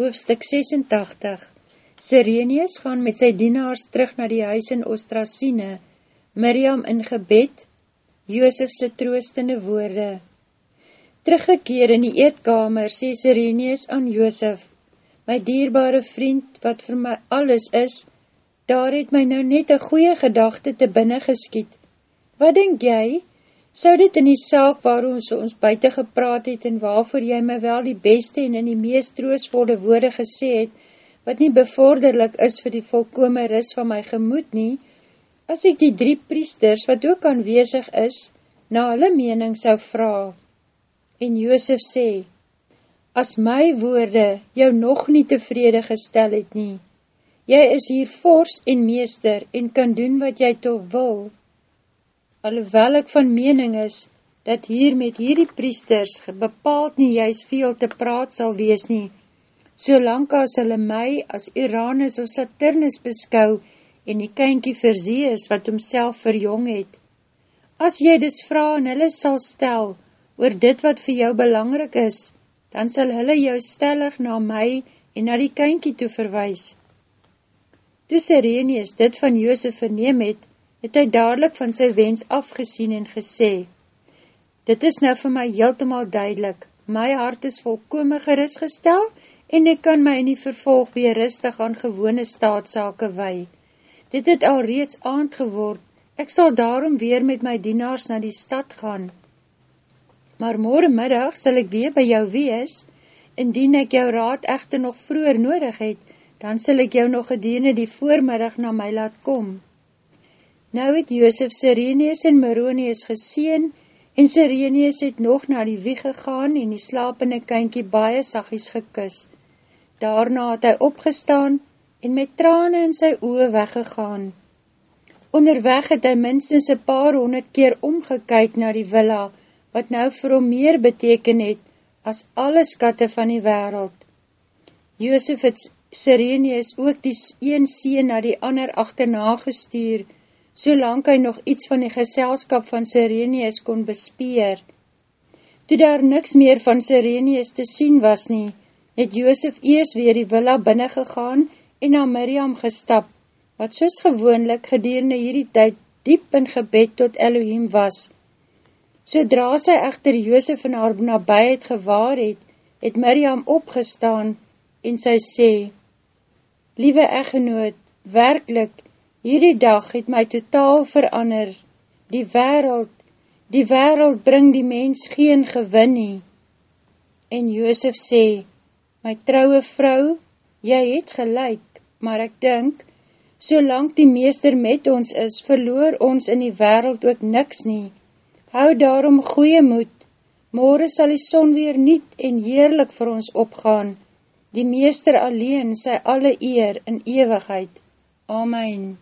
Hoofstuk 86 Sirenius gaan met sy dienaars terug na die huis in Ostrasine, Miriam in gebed, Joosefse troostende woorde. Teruggekeer in die eetkamer, sê Sirenius aan Joosef, my dierbare vriend, wat vir my alles is, daar het my nou net een goeie gedachte te binnen geskiet. Wat denk jy? Sou dit in die saak waar ons ons buiten gepraat het en waarvoor jy my wel die beste en in die meest troosvolle woorde gesê het, wat nie bevorderlik is vir die volkome ris van my gemoed nie, as ek die drie priesters, wat ook aanwezig is, na hulle mening sou vraag. En Joosef sê, as my woorde jou nog nie tevrede gestel het nie, jy is hier fors en meester en kan doen wat jy toch wil, alhoewel ek van mening is, dat hier met hierdie priesters bepaald nie juist veel te praat sal wees nie, solang as hulle my as Uranus of Saturnus beskou en die kynkie verzee is wat homself verjong het. As jy dus vraag en hulle sal stel oor dit wat vir jou belangrik is, dan sal hulle jou stellig na my en na die kynkie toe verwys. Toe Sirenius dit van Joosef verneem het, het hy dadelijk van sy wens afgesien en gesê, Dit is nou vir my heeltemaal duidelik, my hart is volkome gerust gestel, en ek kan my in die vervolg weer rustig aan gewone staatsake wei. Dit het al reeds aand geword, ek sal daarom weer met my dienaars na die stad gaan. Maar morgenmiddag sal ek weer by jou wees, indien ek jou raad echter nog vroeger nodig het, dan sal ek jou nog gedeene die voormiddag na my laat kom. Nou het Joosef Sirenius en Moronius geseen, en Sirenius het nog na die wieg gegaan en die slapende kynkie baie sagies gekus. Daarna het hy opgestaan en met trane in sy oe weggegaan. Onderweg het hy minstens een paar honderd keer omgekyk na die villa, wat nou vir hom meer beteken het as alle skatte van die wereld. Joosef het Sirenius ook die een sien na die ander achterna gestuur, solang hy nog iets van die geselskap van Sirenius kon bespeer. Toe daar niks meer van Sirenius te sien was nie, het Joosef eers weer die villa binnengegaan en na Miriam gestap, wat soos gewoonlik gedurende hierdie tyd diep in gebed tot Elohim was. Sodra sy echter Joosef in haar nabijheid gewaar het, het Miriam opgestaan en sy sê, Liewe eggenoot, werkelijk, Hierdie dag het my totaal verander. Die wereld, die wereld bring die mens geen gewin nie. En Joosef sê, my trouwe vrou, jy het gelijk, maar ek dink, solang die meester met ons is, verloor ons in die wereld ook niks nie. Hou daarom goeie moed, morgen sal die son weer niet en heerlik vir ons opgaan. Die meester alleen sy alle eer in ewigheid. Amen.